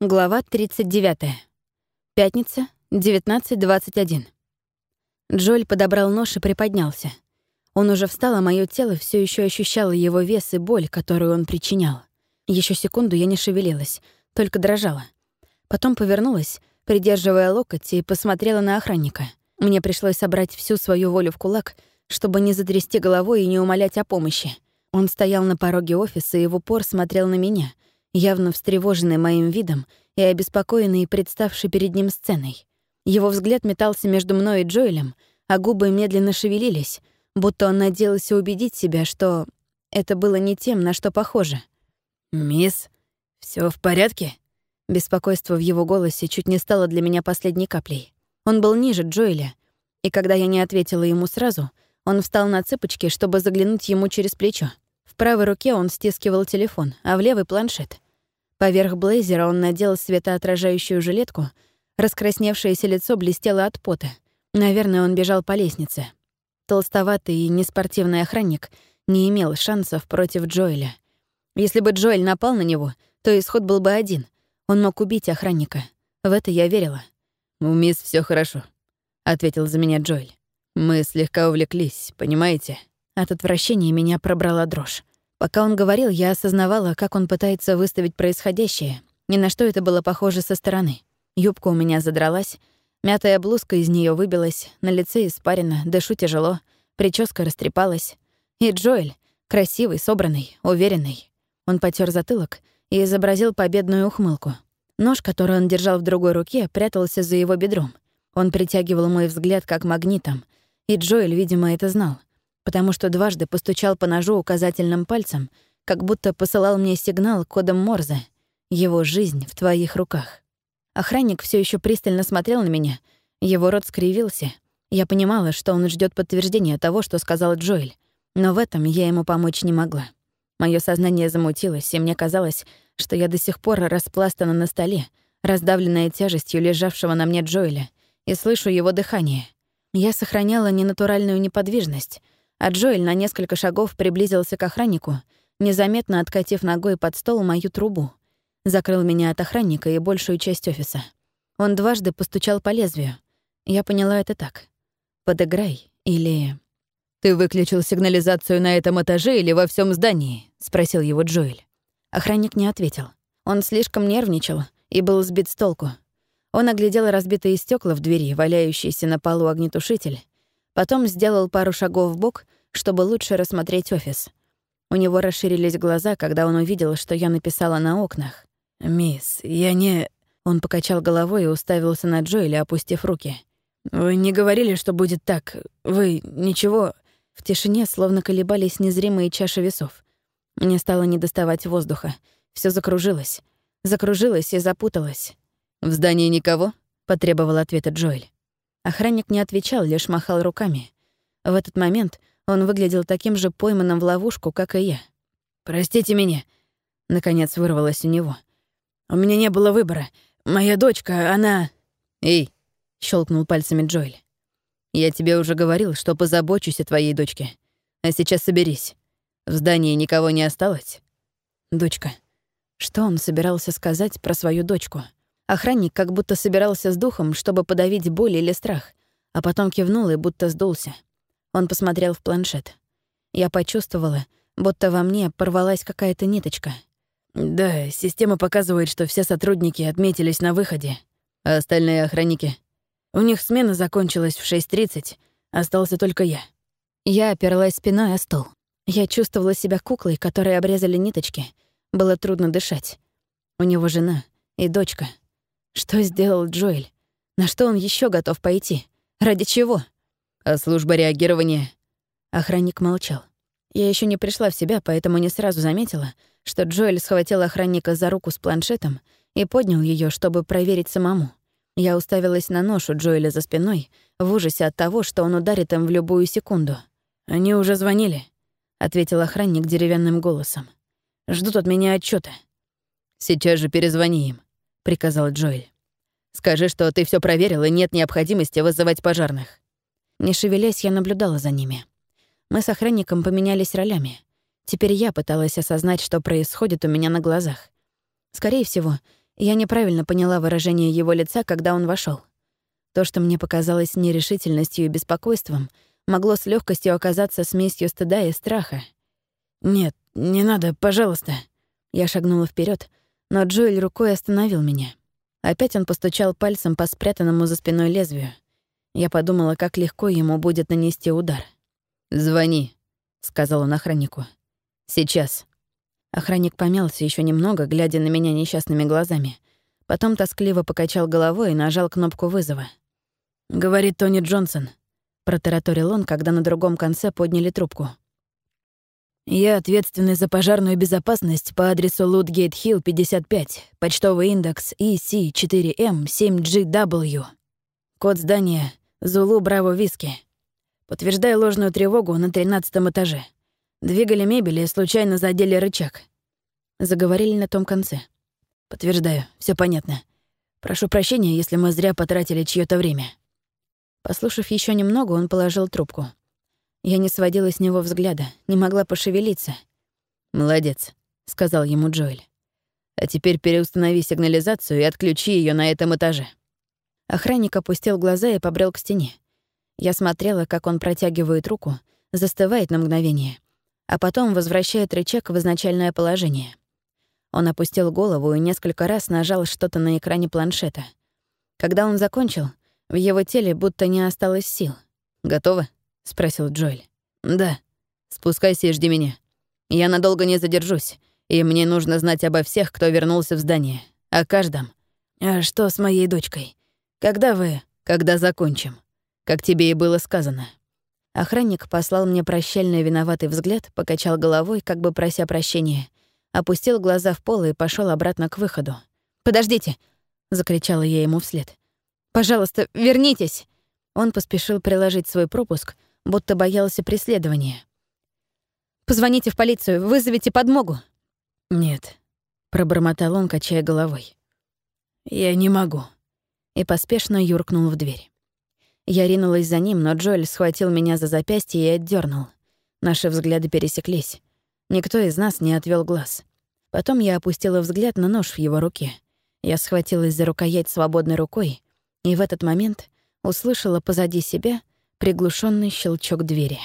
Глава 39. Пятница, 19.21. Джоль подобрал нож и приподнялся. Он уже встал, а мое тело все еще ощущало его вес и боль, которую он причинял. Еще секунду я не шевелилась, только дрожала. Потом повернулась, придерживая локоть, и посмотрела на охранника. Мне пришлось собрать всю свою волю в кулак, чтобы не затрясти головой и не умолять о помощи. Он стоял на пороге офиса и в упор смотрел на меня — явно встревоженный моим видом и обеспокоенный представшей перед ним сценой. Его взгляд метался между мной и Джоэлем, а губы медленно шевелились, будто он надеялся убедить себя, что это было не тем, на что похоже. «Мисс, все в порядке?» Беспокойство в его голосе чуть не стало для меня последней каплей. Он был ниже Джоэля, и когда я не ответила ему сразу, он встал на цыпочки, чтобы заглянуть ему через плечо. В правой руке он стискивал телефон, а в левый — планшет. Поверх блейзера он надел светоотражающую жилетку, раскрасневшееся лицо блестело от пота. Наверное, он бежал по лестнице. Толстоватый и неспортивный охранник не имел шансов против Джоэля. Если бы Джоэль напал на него, то исход был бы один. Он мог убить охранника. В это я верила. «У мисс все хорошо», — ответил за меня Джоэль. «Мы слегка увлеклись, понимаете?» От отвращения меня пробрала дрожь. Пока он говорил, я осознавала, как он пытается выставить происходящее. Ни на что это было похоже со стороны. Юбка у меня задралась, мятая блузка из нее выбилась, на лице испарина, дышу тяжело, прическа растрепалась. И Джоэль, красивый, собранный, уверенный. Он потер затылок и изобразил победную ухмылку. Нож, который он держал в другой руке, прятался за его бедром. Он притягивал мой взгляд как магнитом, и Джоэль, видимо, это знал потому что дважды постучал по ножу указательным пальцем, как будто посылал мне сигнал кодом Морзе. Его жизнь в твоих руках. Охранник все еще пристально смотрел на меня. Его рот скривился. Я понимала, что он ждет подтверждения того, что сказал Джоэль. Но в этом я ему помочь не могла. Мое сознание замутилось, и мне казалось, что я до сих пор распластана на столе, раздавленная тяжестью лежавшего на мне Джоэля, и слышу его дыхание. Я сохраняла ненатуральную неподвижность — а Джоэль на несколько шагов приблизился к охраннику, незаметно откатив ногой под стол мою трубу. Закрыл меня от охранника и большую часть офиса. Он дважды постучал по лезвию. Я поняла это так. «Подыграй» или... «Ты выключил сигнализацию на этом этаже или во всем здании?» — спросил его Джоэль. Охранник не ответил. Он слишком нервничал и был сбит с толку. Он оглядел разбитые стекла в двери, валяющийся на полу огнетушитель, Потом сделал пару шагов в бок, чтобы лучше рассмотреть офис. У него расширились глаза, когда он увидел, что я написала на окнах. «Мисс, я не...» Он покачал головой и уставился на Джоэля, опустив руки. «Вы не говорили, что будет так. Вы ничего...» В тишине словно колебались незримые чаши весов. Мне стало недоставать воздуха. Все закружилось. Закружилось и запуталось. «В здании никого?» — потребовал ответа Джоэль. Охранник не отвечал, лишь махал руками. В этот момент он выглядел таким же пойманным в ловушку, как и я. «Простите меня», — наконец вырвалось у него. «У меня не было выбора. Моя дочка, она...» «Эй», — щелкнул пальцами Джоэль. «Я тебе уже говорил, что позабочусь о твоей дочке. А сейчас соберись. В здании никого не осталось?» «Дочка». Что он собирался сказать про свою дочку? Охранник как будто собирался с духом, чтобы подавить боль или страх, а потом кивнул и будто сдулся. Он посмотрел в планшет. Я почувствовала, будто во мне порвалась какая-то ниточка. «Да, система показывает, что все сотрудники отметились на выходе. А остальные охранники? У них смена закончилась в 6.30, остался только я». Я оперлась спиной о стол. Я чувствовала себя куклой, которой обрезали ниточки. Было трудно дышать. У него жена и дочка. Что сделал Джоэль? На что он еще готов пойти? Ради чего? А служба реагирования? Охранник молчал. Я еще не пришла в себя, поэтому не сразу заметила, что Джоэль схватил охранника за руку с планшетом и поднял ее, чтобы проверить самому. Я уставилась на нож у Джоэля за спиной, в ужасе от того, что он ударит им в любую секунду. «Они уже звонили», — ответил охранник деревянным голосом. «Ждут от меня отчета. «Сейчас же перезвони им приказал Джоэль. «Скажи, что ты все проверил и нет необходимости вызывать пожарных». Не шевелясь, я наблюдала за ними. Мы с охранником поменялись ролями. Теперь я пыталась осознать, что происходит у меня на глазах. Скорее всего, Я неправильно поняла выражение его лица, когда он вошел. То, что мне показалось нерешительностью и беспокойством, могло с легкостью оказаться смесью стыда и страха. «Нет, не надо, пожалуйста». Я шагнула вперед, но Джоэль рукой остановил меня. Опять он постучал пальцем по спрятанному за спиной лезвию. Я подумала, как легко ему будет нанести удар. «Звони», — сказал он охраннику. «Сейчас». Охранник помялся еще немного, глядя на меня несчастными глазами. Потом тоскливо покачал головой и нажал кнопку вызова. «Говорит Тони Джонсон», — протараторил он, когда на другом конце подняли трубку. «Я ответственный за пожарную безопасность по адресу Лутгейт-Хилл, 55, почтовый индекс EC4M7GW. Код здания Зулу Браво Виски. Подтверждаю ложную тревогу на тринадцатом этаже. Двигали мебель и случайно задели рычаг. Заговорили на том конце. Подтверждаю, все понятно. Прошу прощения, если мы зря потратили чье то время. Послушав еще немного, он положил трубку. Я не сводила с него взгляда, не могла пошевелиться. «Молодец», — сказал ему Джоэль. «А теперь переустанови сигнализацию и отключи ее на этом этаже». Охранник опустил глаза и побрел к стене. Я смотрела, как он протягивает руку, застывает на мгновение, а потом возвращает рычаг в изначальное положение. Он опустил голову и несколько раз нажал что-то на экране планшета. Когда он закончил, в его теле будто не осталось сил. «Готово?» — спросил Джоэль. «Да». «Спускайся и жди меня. Я надолго не задержусь, и мне нужно знать обо всех, кто вернулся в здание. О каждом». «А что с моей дочкой? Когда вы...» «Когда закончим. Как тебе и было сказано». Охранник послал мне прощальный виноватый взгляд, покачал головой, как бы прося прощения, опустил глаза в пол и пошел обратно к выходу. «Подождите!» — закричала я ему вслед. «Пожалуйста, вернитесь!» Он поспешил приложить свой пропуск, будто боялся преследования. «Позвоните в полицию, вызовите подмогу!» «Нет», — пробормотал он, качая головой. «Я не могу», и поспешно юркнул в дверь. Я ринулась за ним, но Джоэль схватил меня за запястье и отдернул. Наши взгляды пересеклись. Никто из нас не отвел глаз. Потом я опустила взгляд на нож в его руке. Я схватилась за рукоять свободной рукой, и в этот момент услышала позади себя приглушенный щелчок двери.